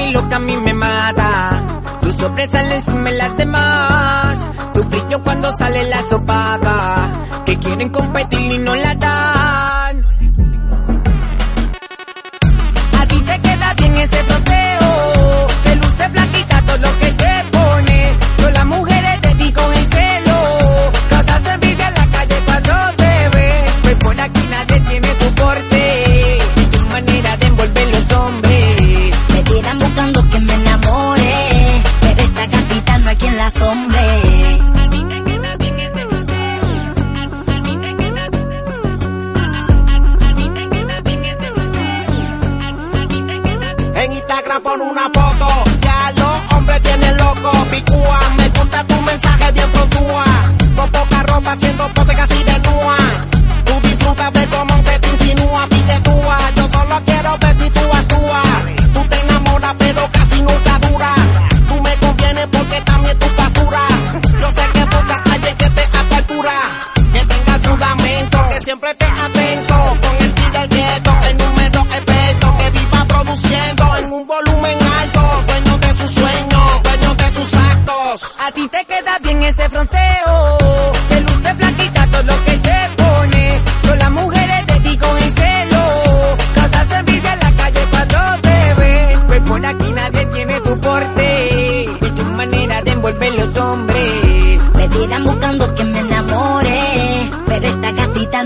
mí lo que a mí me mata. Tu sobresale encima de las demás. Tu brillo cuando sale la sopaga. Que quieren competir y no la dan.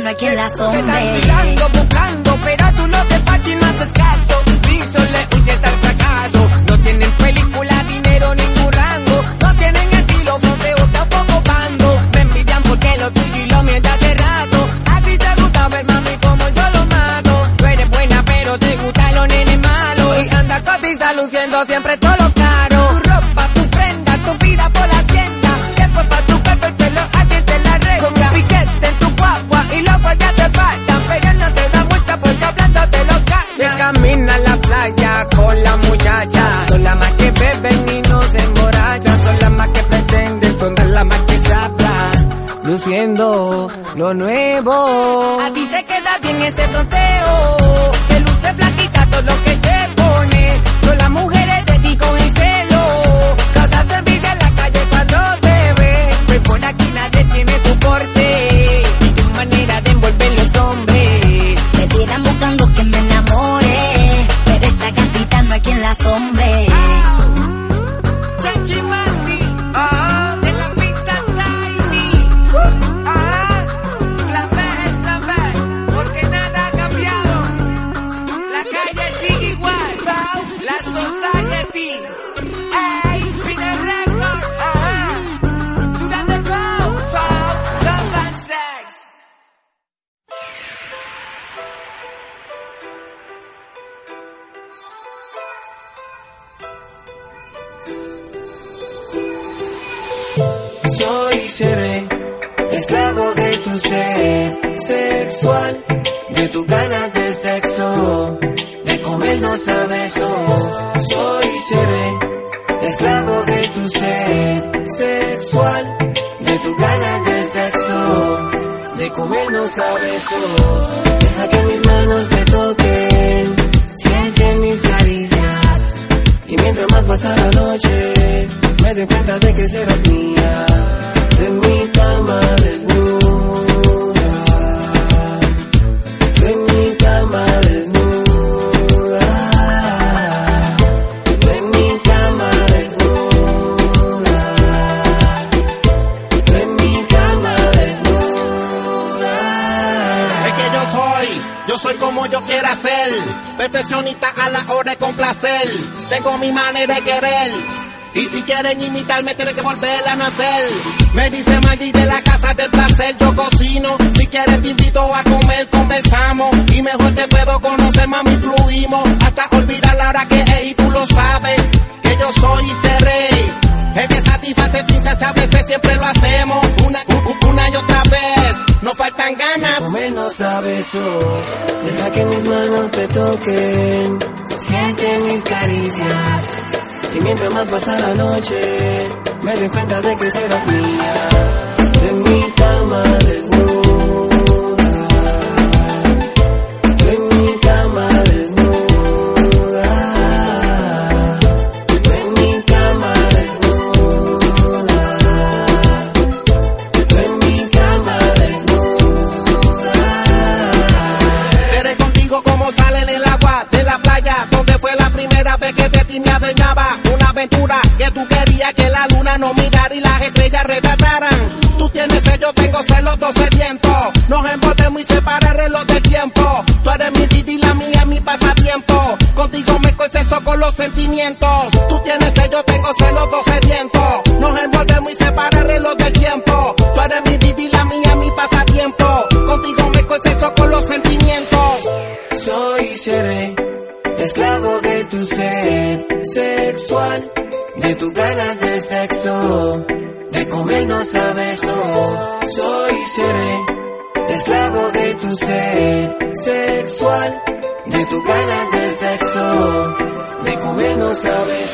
No hay quien la asombre. mirando, buscando, pero tú no te fachas y no haces caso. Listo, le al fracaso. No tienen película, dinero, ningún rango. No tienen estilo, fronteo, tampoco bando. Me envidian porque lo tuyo y lo de hace rato. A ti te gusta ver, mami, como yo lo mato. Tú eres buena, pero te gustan los nenes malos. Y anda cotiza luciendo siempre todo lo lo nuevo. A ti te queda bien ese fronteo. Te luce blanquita todo lo que y seré esclavo de tu ser sexual, de tu ganas de sexo, de comernos a besos. Deja que mis manos te toquen, siente mis caricias. Y mientras más pasa la noche, me doy cuenta de que serás mía. De mi cama desnuda. Perfeccionista a la hora de complacer, tengo mi manera de querer. Y si quieren imitarme, tienen que volver a nacer. Me dice Maggie de la casa del placer, yo cocino. Si quieres, te invito a comer, conversamos. Y mejor te puedo conocer, mami, fluimos. Hasta olvidar la hora que es y tú lo sabes. Que yo soy y seré. El que satisface princesa, a veces siempre lo hacemos. Una, una y otra vez. Nos faltan ganas. comernos a besos. Deja que mis manos te toquen, siente mis caricias. Y mientras más pasa la noche, me doy cuenta de que serás mía. De mi cama desnuda. que de ti me adueñaba. Una aventura que tú querías que la luna no mirara y las estrellas retrataran. Tú tienes yo tengo celos, dos sedientos. Nos envolvemos y separa el reloj del tiempo. Tú eres mi vida y la mía, mi pasatiempo. Contigo me conceso con los sentimientos. Tú tienes yo tengo celos, dos sedientos. Nos envolvemos y no sabes cómo soy seré esclavo de tu ser sexual, de tu ganas de sexo, de comer no sabes.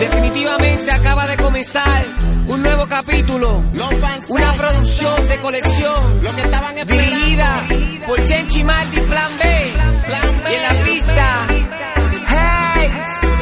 Definitivamente acaba de comenzar un nuevo capítulo, una producción de colección Lo que estaban dirigida por Chenchi Maldi Plan B, Plan B y en la pista. Hey.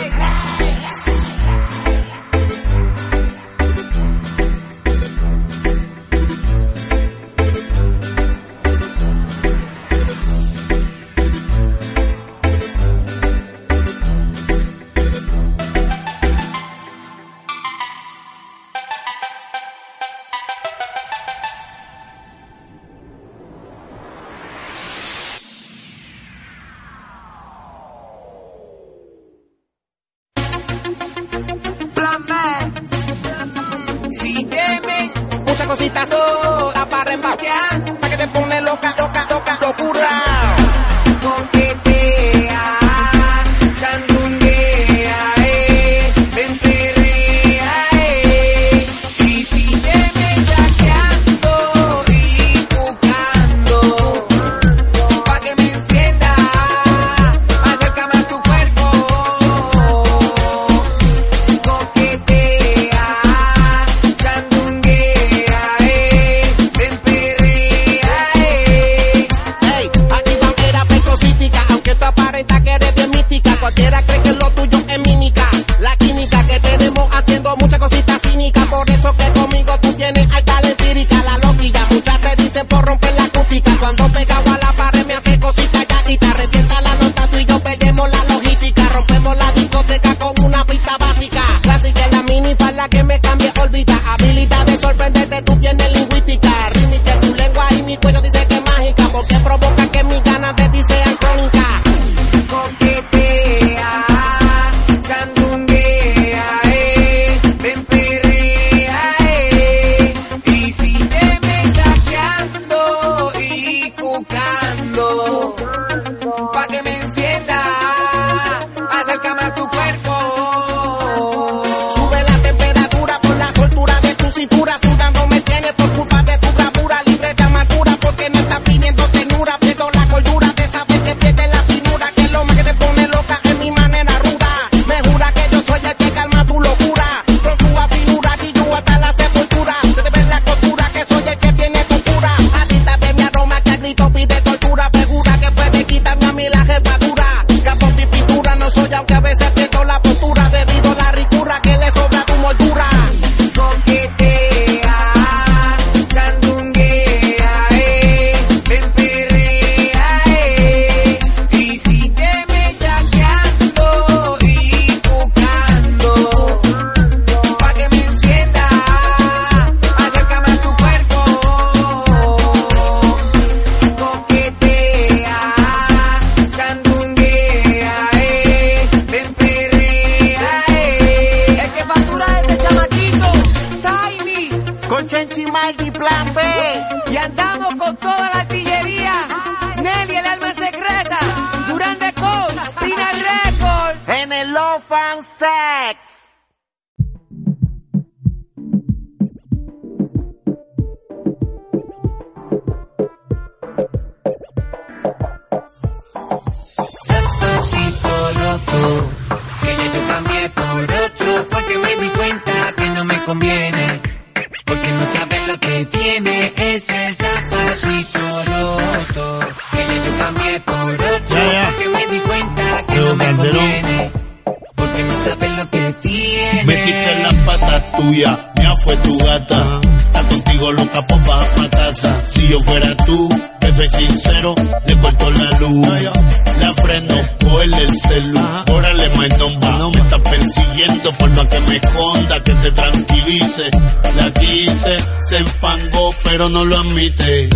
No lo admite.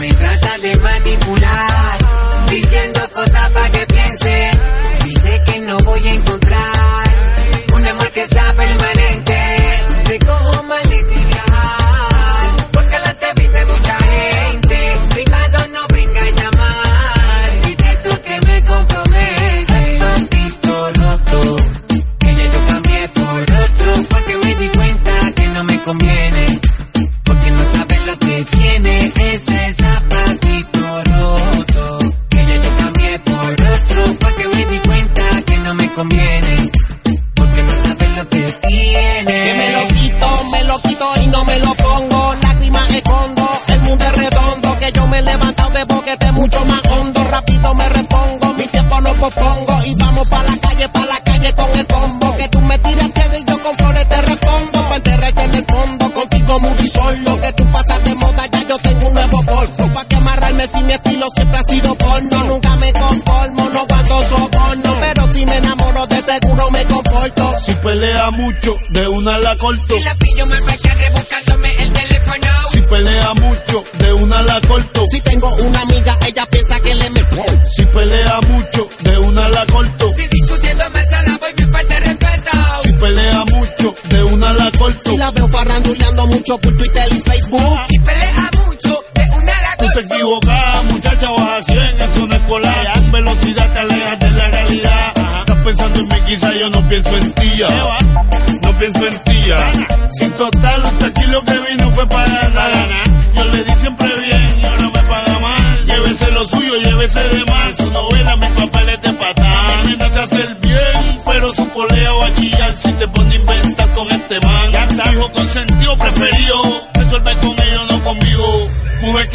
Me trata de manipular, diciendo cosas para que piense. Dice que no voy a encontrar un amor que sea permanente. Una la corto. Si la pillo me vaya rebuscándome el teléfono. Si pelea mucho, de una la corto. Si tengo una amiga, ella piensa que le me Si pelea mucho, de una la corto. Si discutiendo me la voy me falta respeto. Si pelea mucho, de una la corto. Si la veo farranduleando mucho Twitter y Facebook. Pienso en ti ya. Sin total,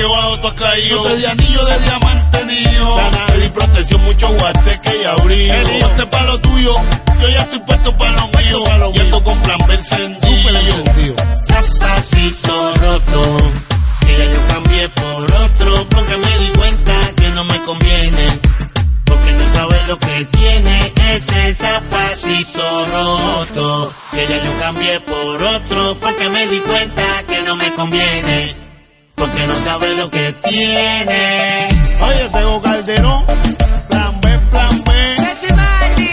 que bajo tú has caído. Yo te di anillo de diamante niño. Te di protección, mucho guateque y abrigo. Ponte pa' lo tuyo. Yo ya estoy puesto pa' lo mío. Y ando con plan B encendido. Zapatito roto. Que ya yo cambié por otro. Porque me di cuenta que no me conviene. Porque no sabes lo que tiene ese zapatito roto. Que ya yo cambié por otro. Porque me di cuenta que no me conviene. Porque no sabe lo que tiene. Oye, tengo Calderón. Plan B, plan B.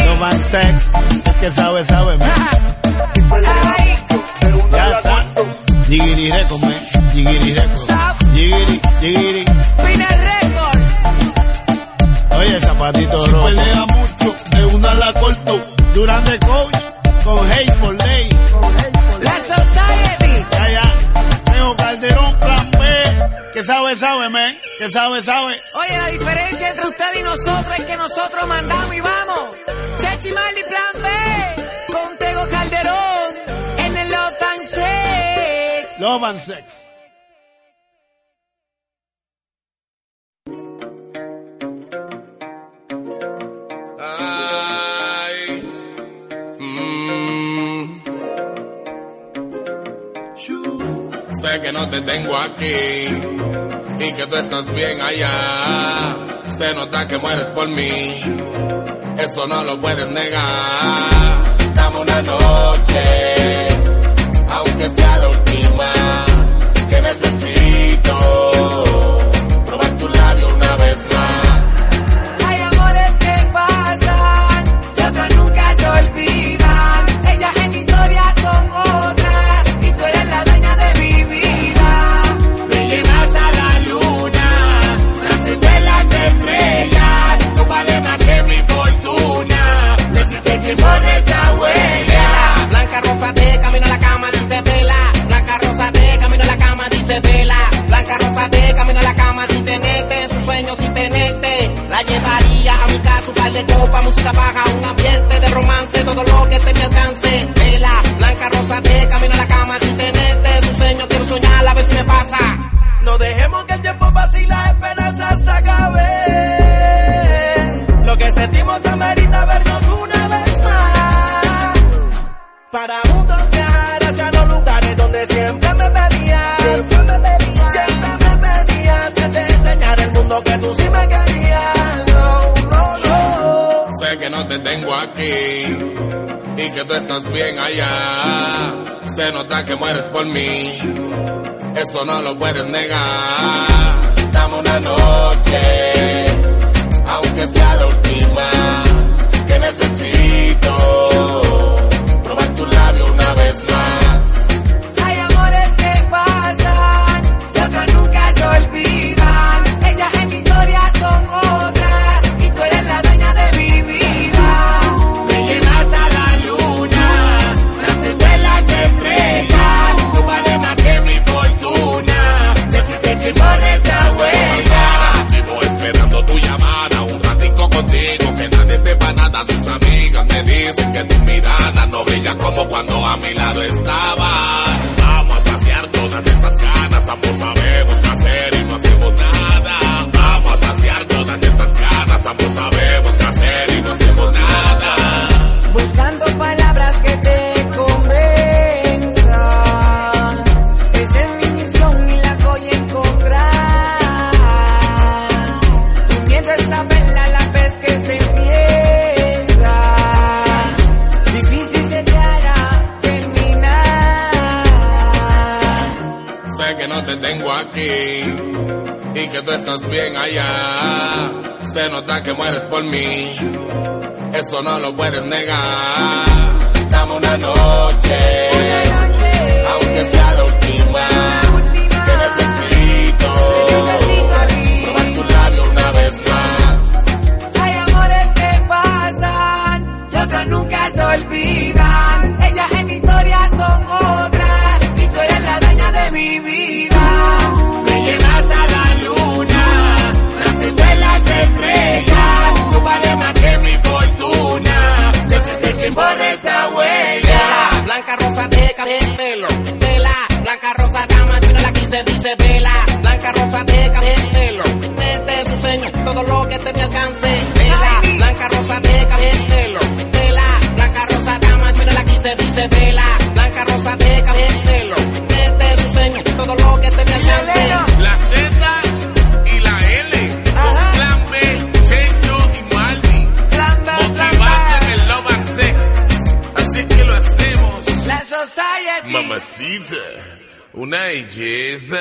No van sex. Que sabe, sabe. Ya está. Jigiri record, man. Jigiri record. Jigiri, jigiri. Record. Oye, zapatito rojo. pelea mucho, de una la corto. Durante coach, con hate sabe, sabe, man. Que sabe, sabe. Oye, la diferencia entre usted y nosotros es que nosotros mandamos y vamos. Sexy Mandy Plan B. Con Tego Calderón. En el Love and Sex. Love and sex. Ay, mm. Sé que no te tengo aquí y que tú estás bien allá. Se nota que mueres por mí, eso no lo puedes negar. Dame una noche, aunque sea la última, que necesito que borres esa huella. Blanca rosa de camino a la cama, dice vela. Blanca rosa de camino a la cama, dice vela. Blanca rosa de camino a la cama, sin tenerte, sus sueños sin tenerte. La llevaría a mi casa, un par de copa, música baja, un ambiente de romance, todo lo que te me tú sí me querías. No, no, no. Sé que no te tengo aquí y que tú estás bien allá. Se nota que mueres por mí. Eso no lo puedes negar. Dame una noche, aunque sea la última que necesito. dicen que mirada no brilla como cuando a mi lado estaba. que tú estás bien allá. Se nota que mueres por mí, eso no lo puedes negar. Dame una noche, aunque sea la última, que necesito. blanca rosa de pelo, vela, blanca rosa dama, tiene la 15 dice vela, blanca rosa de pelo, desde su señor, todo lo que te me alcance. una belleza.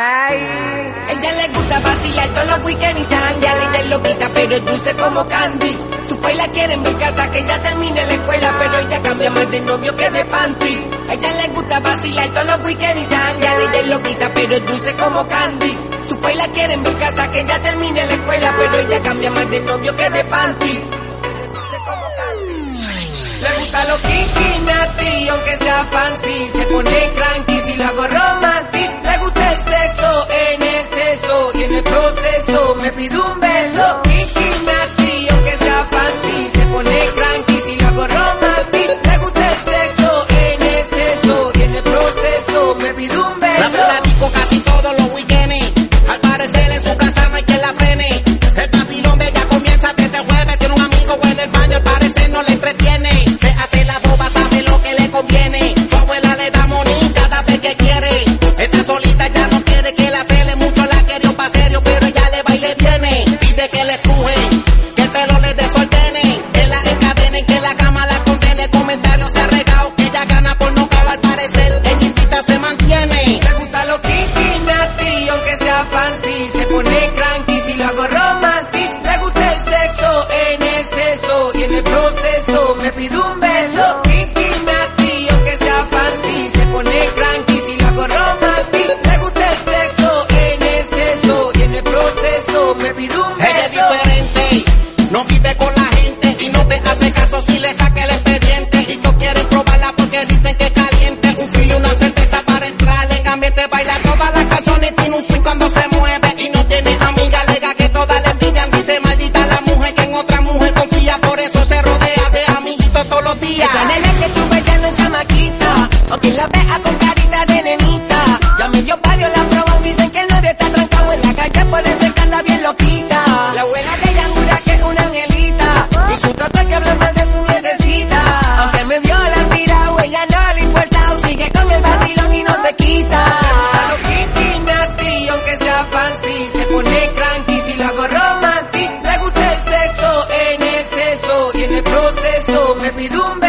Ay. Ella le gusta vacilar todos los weekends y sanguial y te pero es dulce como candy. Su pai la quiere en mi casa, que ya termine la escuela, pero ella cambia más de novio que de panty. Ella le gusta vacilar todos los weekends y sanguial y te pero es dulce como candy preocupa la quiere en mi casa que ya termine la escuela, pero ella cambia más de novio que de panty. Le gusta lo kinky, natty, aunque sea fancy, se pone cranky si lo hago romántico. servidumbre.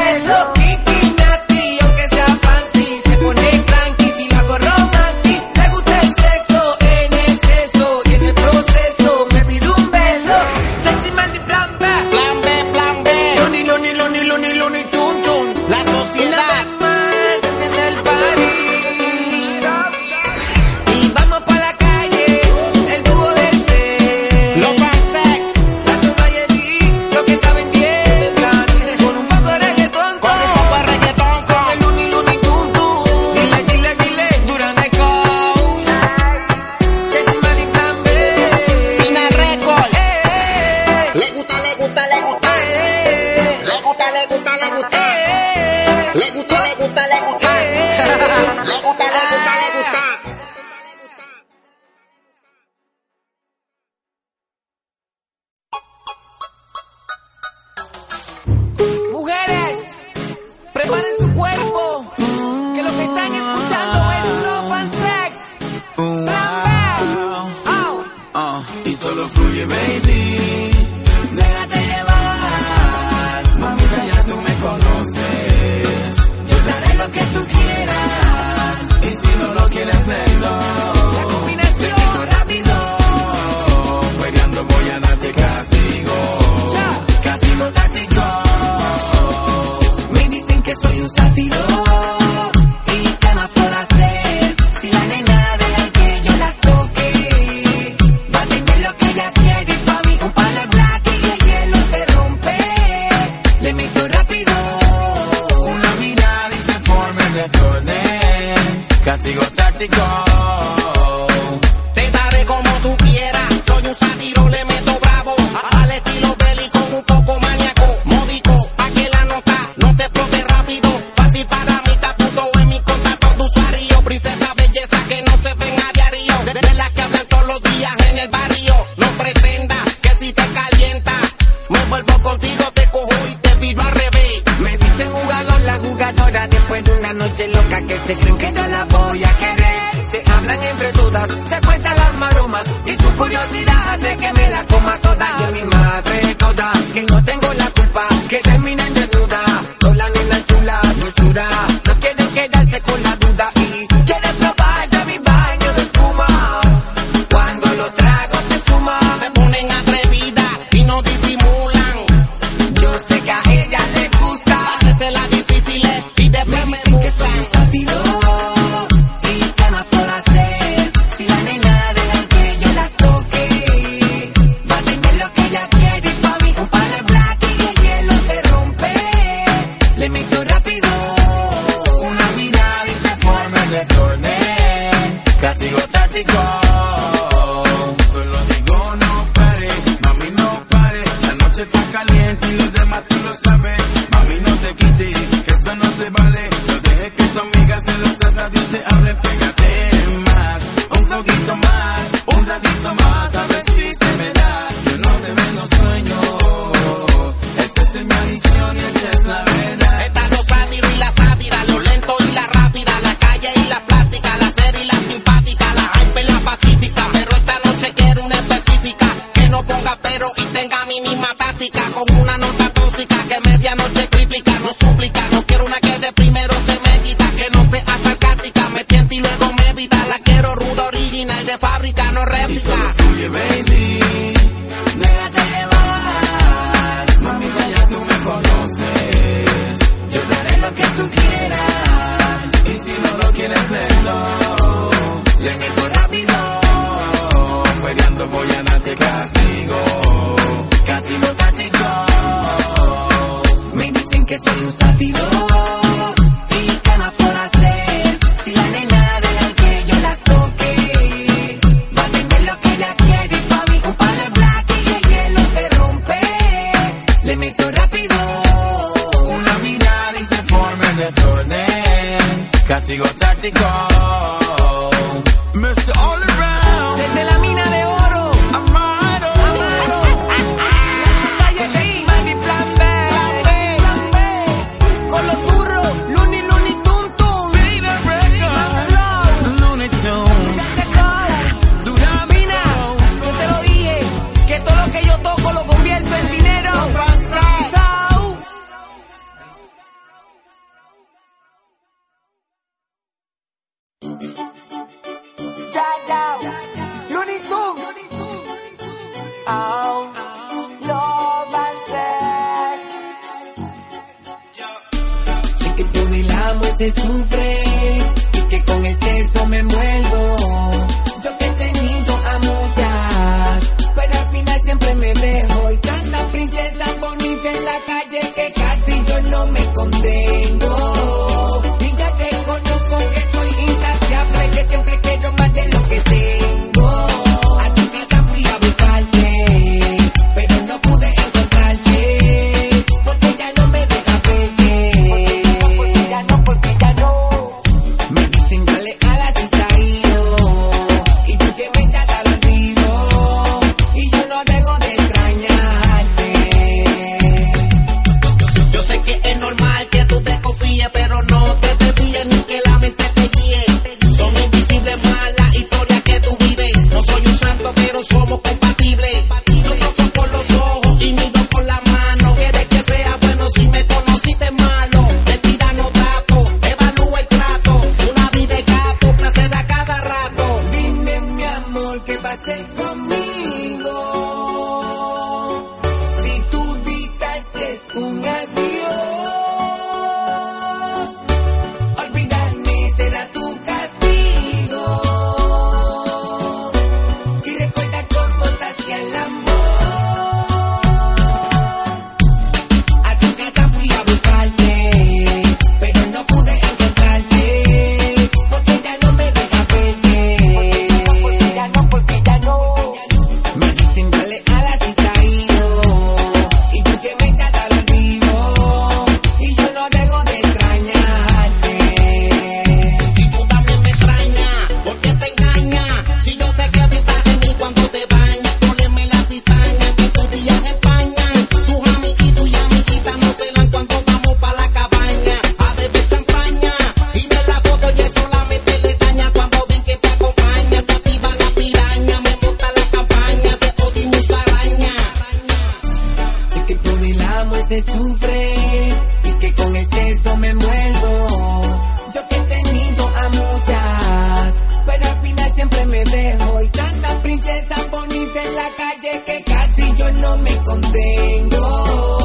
y que con el sexo me envuelvo. Yo que he tenido a muchas, pero al final siempre me dejo. Y tantas princesas bonitas en la calle que casi yo no me contengo.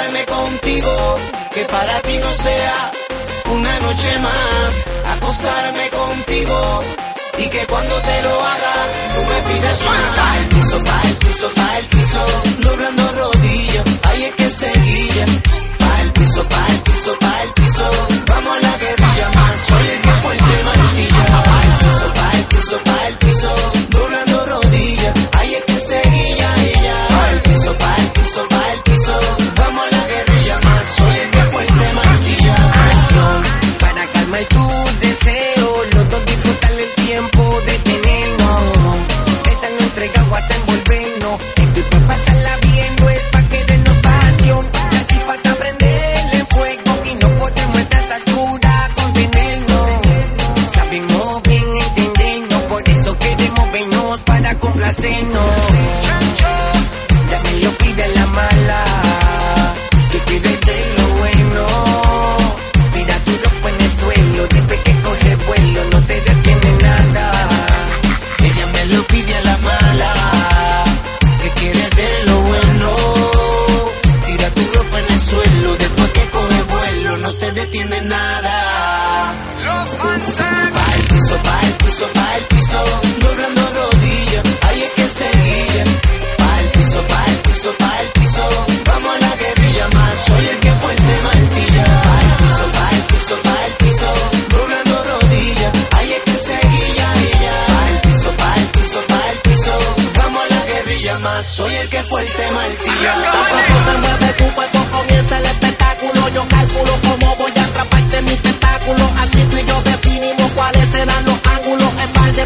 quedarme contigo, que para ti no sea una noche más, acostarme contigo y que cuando te lo haga tú me pidas más. Pa el piso, pa el piso, pa el piso, doblando rodillas, ahí es que se guía. Pa el piso, pa el piso, pa el piso, vamos a la guerrilla más, soy el más fuerte martillo. Pa el piso, pa el piso, pa el piso.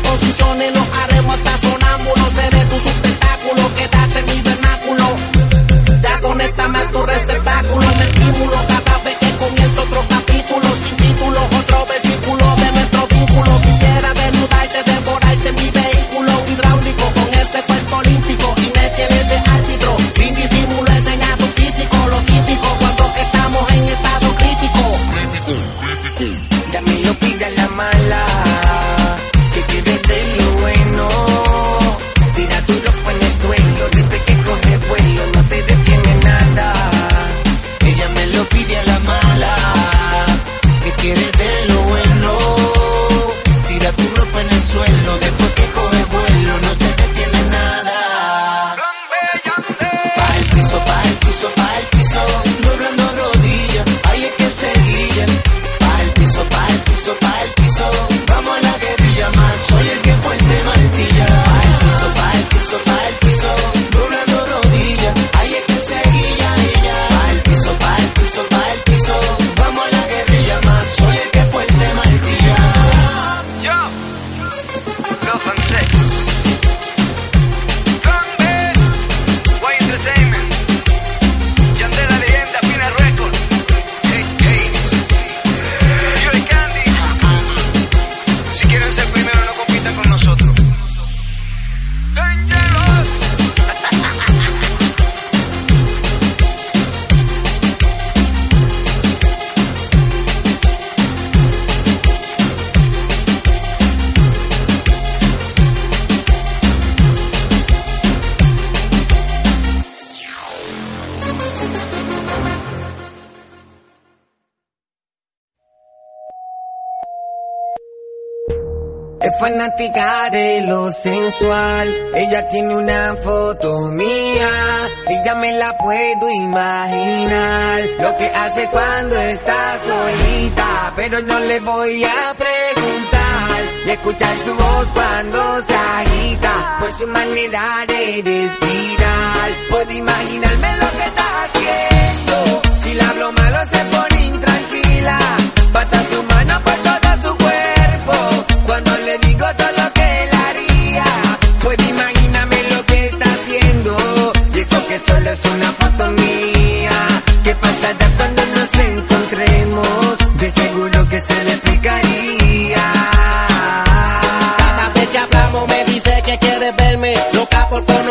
posiciones, lo haremos fanática de lo sensual. Ella tiene una foto mía y ya me la puedo imaginar. Lo que hace cuando está solita, pero no le voy a preguntar. Y escuchar su voz cuando se agita por su manera de respirar. Puedo imaginarme lo que está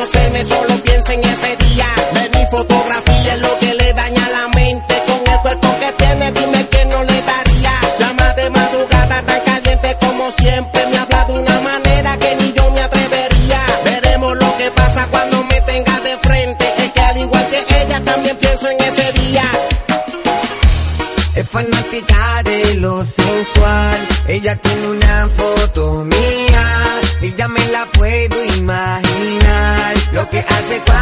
almacene, solo piensa en ese día. Ve mi fotografía, es lo que le daña la mente. Con el cuerpo que tiene, dime que no le daría. Llama de madrugada tan caliente como siempre. Me habla de una manera que ni yo me atrevería. Veremos lo que pasa cuando me tenga de frente. Es que al igual que ella, también pienso en ese día. Es fanática de lo sensual. Ella tiene una foto hace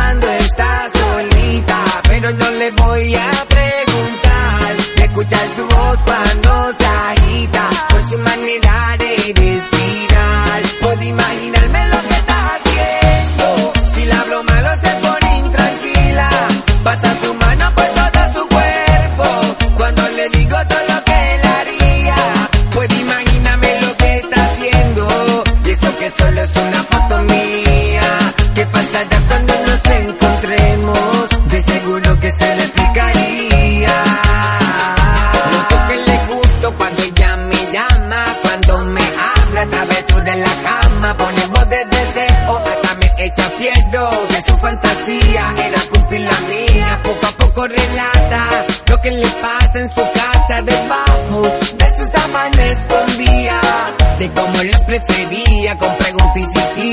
prefería con preguntas y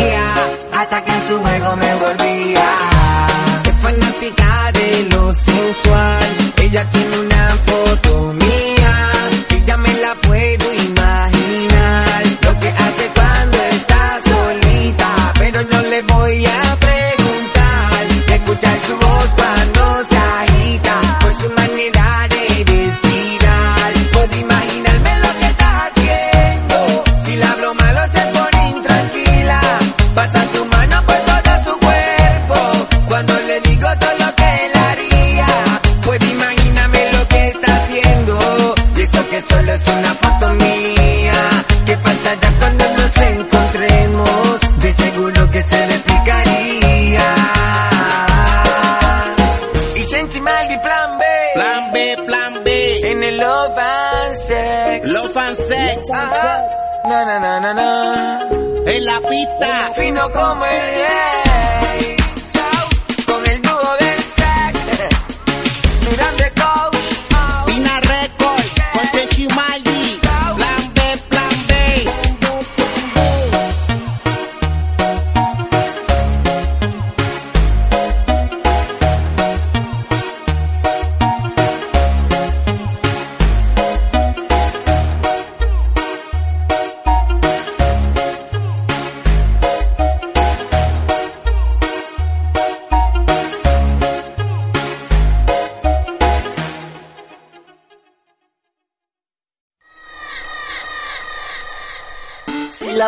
hasta que en su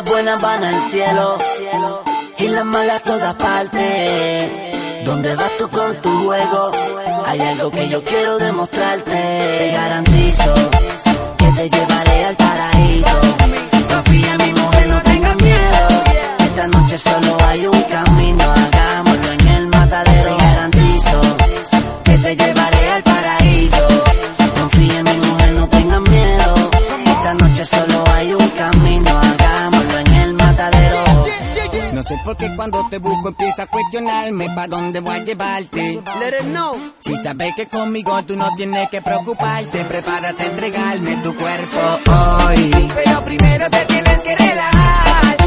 las buenas van al cielo y las malas a todas partes. ¿Dónde vas tú con tu juego? Hay algo que yo quiero demostrarte. Te garantizo que te llevaré al paraíso. Confía en mi mujer, no tengas miedo. Esta noche solo hay un camino. Porque cuando te busco empieza a cuestionarme pa' dónde voy a llevarte. Let it know. Si sabes que conmigo tú no tienes que preocuparte, prepárate a entregarme tu cuerpo hoy. Pero primero te tienes que relajar.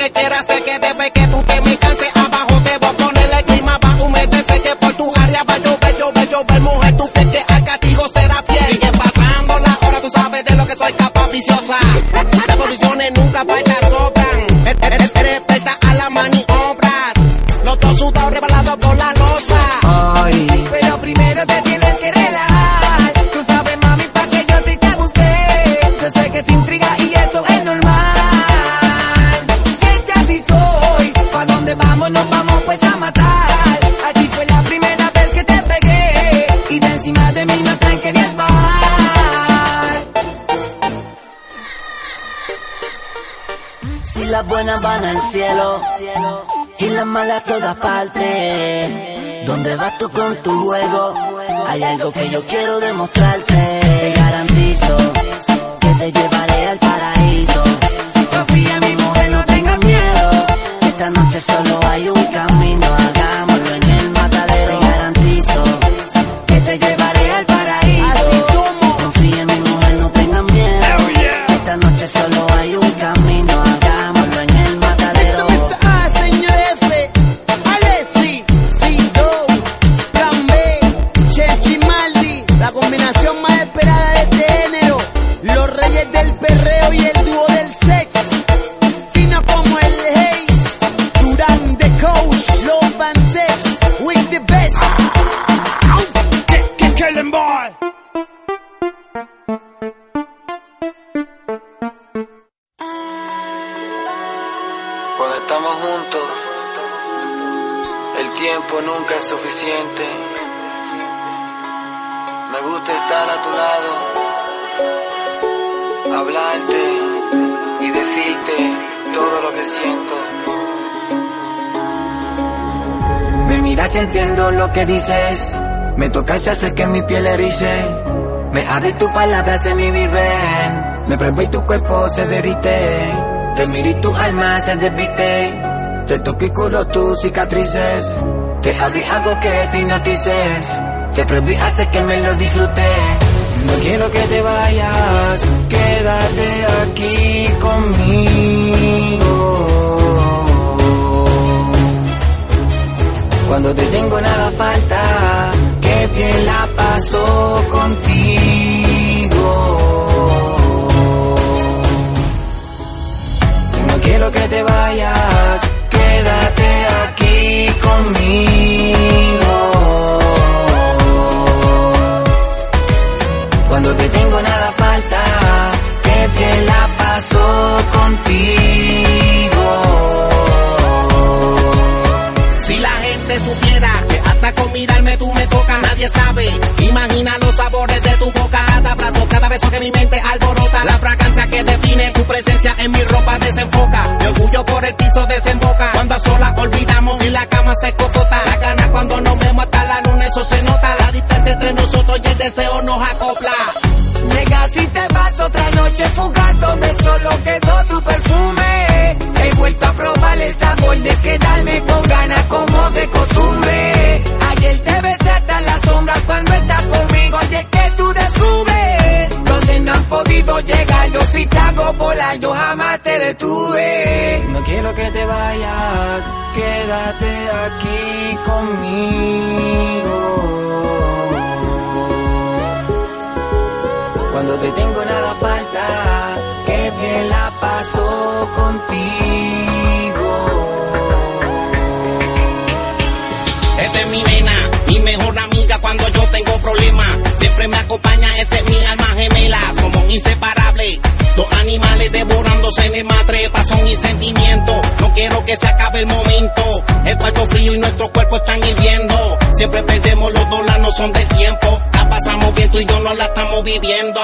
que quiera se quede todas. ¿Dónde vas tú con tu juego? Hay algo que yo quiero demostrarte. Te garantizo que te llevaré Me tocas y haces que mi piel erice. Me abre tu palabra se mi viven. Me prueba y tu cuerpo se derrite. Te miro y tu alma se desviste. Te toco y curo tus cicatrices. Te abro y hago que te hipnotices. Te pruebo y hace que me lo disfrute. No quiero que te vayas, quédate aquí conmigo. Cuando te tengo nada falta, que bien la paso contigo. No quiero que te vayas, quédate aquí conmigo. Cuando te tengo nada falta, que bien la paso contigo. Gente supiera que hasta con mirarme tú me tocas, nadie sabe. Imagina los sabores de tu boca, cada abrazo, cada beso que mi mente alborota. La fragancia que define tu presencia en mi ropa desenfoca. Mi orgullo por el piso desemboca. Cuando a solas olvidamos y la cama se cocota. La gana cuando nos vemos hasta la luna, eso se nota. La distancia entre nosotros y el deseo nos acopla. Llegas y te vas otra noche fugaz donde solo quedó tu perfume. He vuelto a probar el sabor de quedarme volar, yo jamás te detuve. No quiero que te vayas, quédate aquí conmigo. Cuando te tengo nada falta, que bien la paso contigo. Mejor amiga cuando yo tengo problemas. Siempre me acompaña, esa es mi alma gemela. Somos inseparables, dos animales devorándose en el matre, pasión y sentimiento. No quiero que se acabe el momento. El cuerpo frío y nuestro cuerpo están hirviendo. Siempre perdemos los dólares, no son del tiempo. La pasamos bien, tú y yo no la estamos viviendo.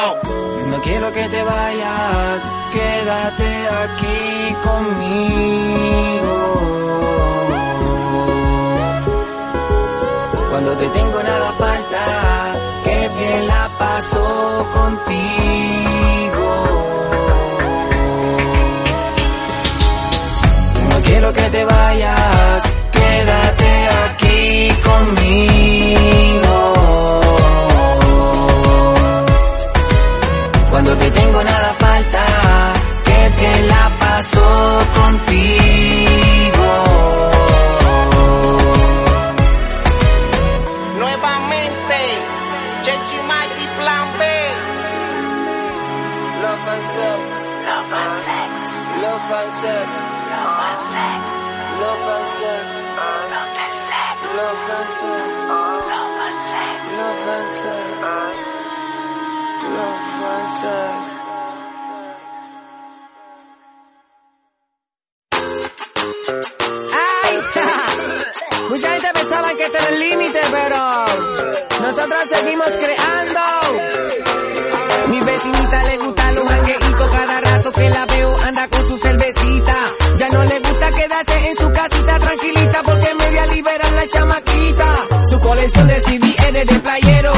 No quiero que te vayas, quédate aquí conmigo. Cuando te tengo nada falta, que bien la paso contigo. No quiero que te vayas, quédate aquí conmigo. Cuando te tengo nada falta, que bien la paso contigo. sun. Mucha gente pensaba que este era el límite, pero nosotros seguimos creando. Mi vecinita le gusta los jangueitos cada rato que la veo anda con su cervecita. Ya no le gusta quedarse en su casita tranquilita porque media liberan la chamaquita. Su colección de CD es de playero,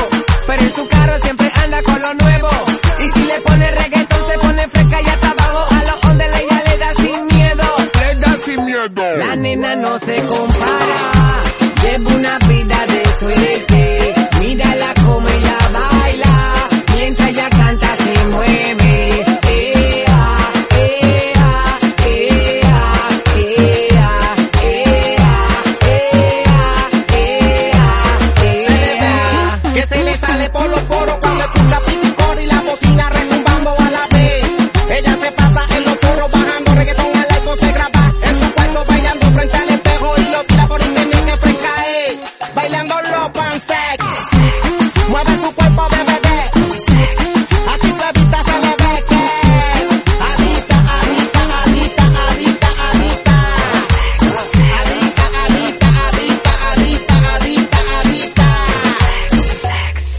pero en su carro siempre La nena no se compara.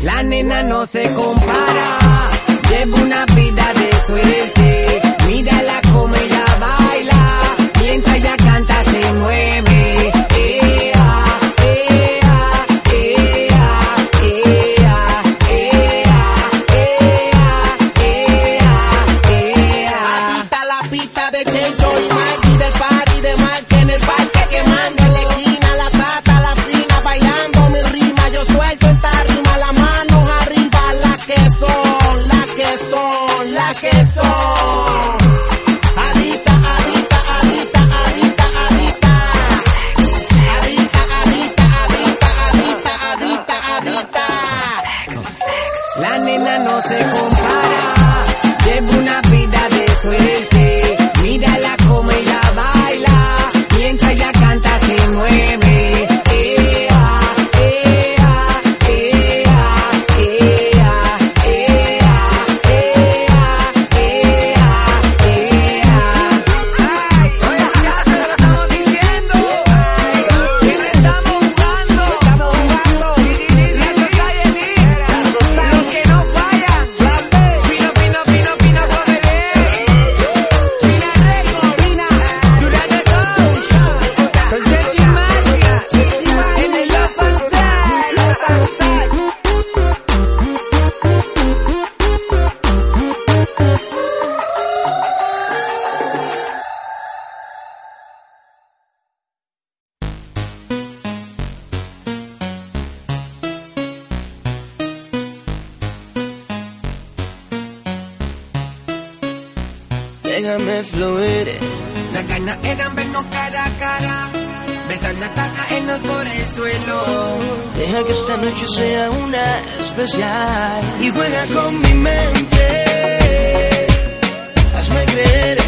La nena no se compara, lleva una vida de suerte. Las ganas eran vernos cara a cara, besarnos hasta caernos por el suelo. Deja que esta noche sea una especial y juega con mi mente. Hazme creer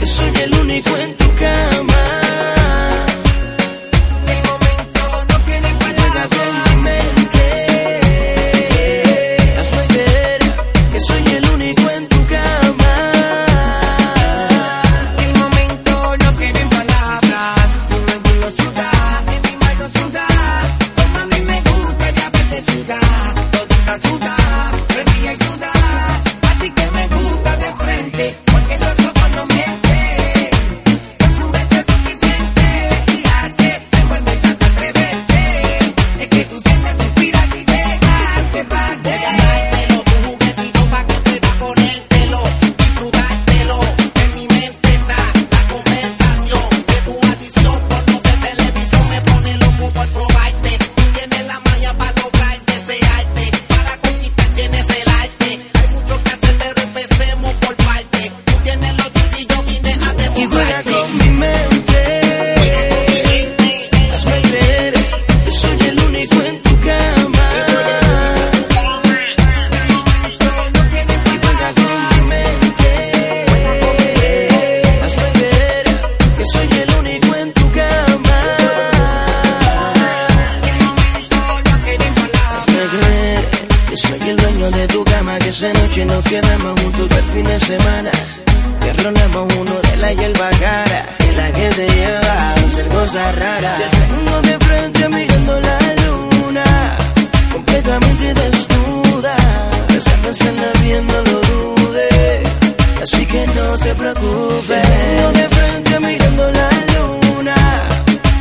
que soy el único en tu cama. duda, esa persona bien lo dude, así que no te preocupes. Tengo de frente mirando la luna,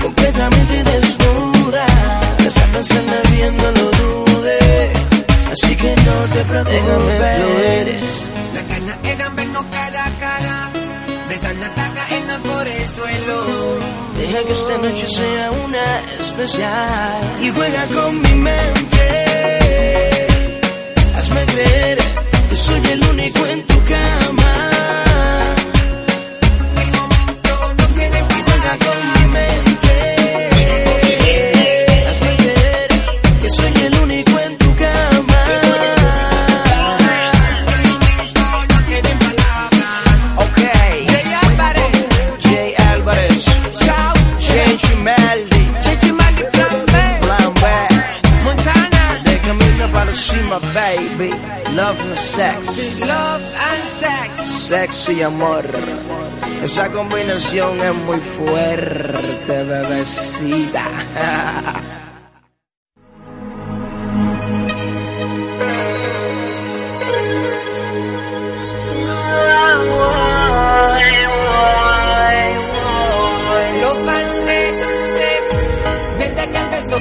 completamente desnuda, esa persona bien lo dude, así que no te preocupes. La cana era menos cara a cara, besando en por el suelo. Deja que esta noche sea una especial y juega con mi mente hazme creer que soy el único en tu cama. sex. Love and sex. Y amor. Esa combinación es muy fuerte, bebecita.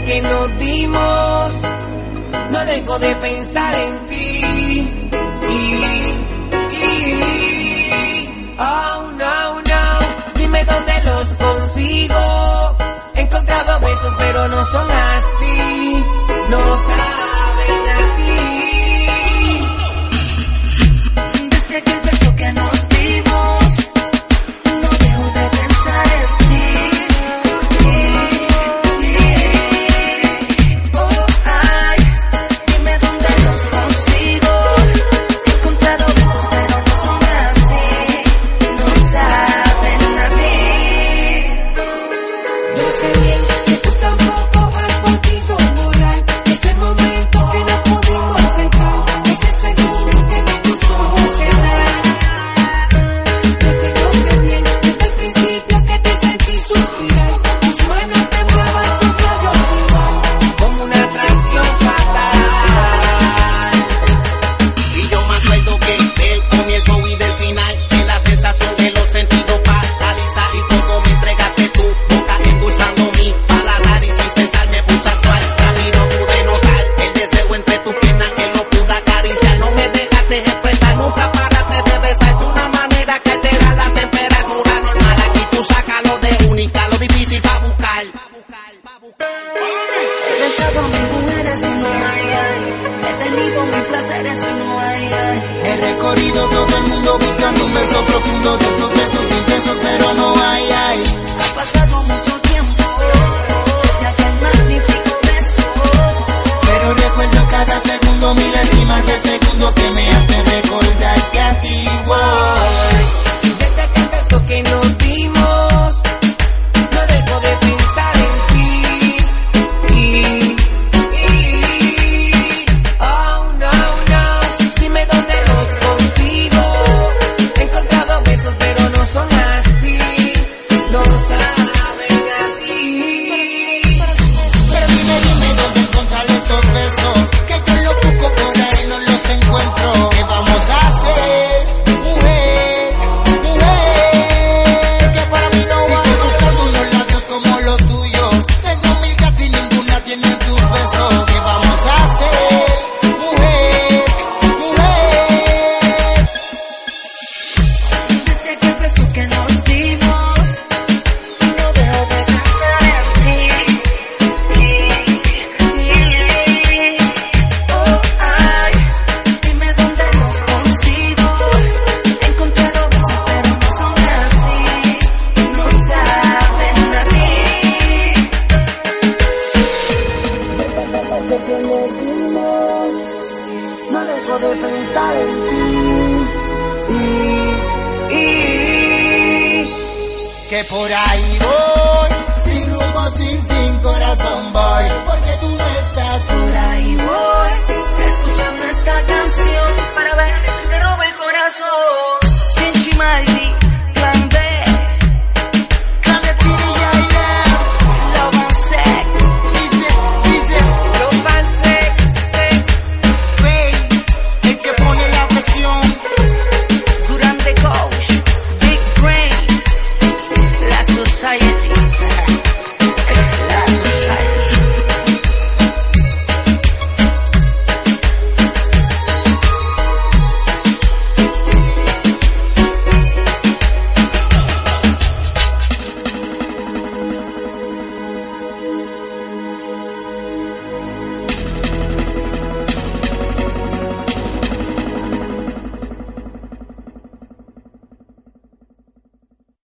que nos dimos. No dejo de pensar en no son así, no son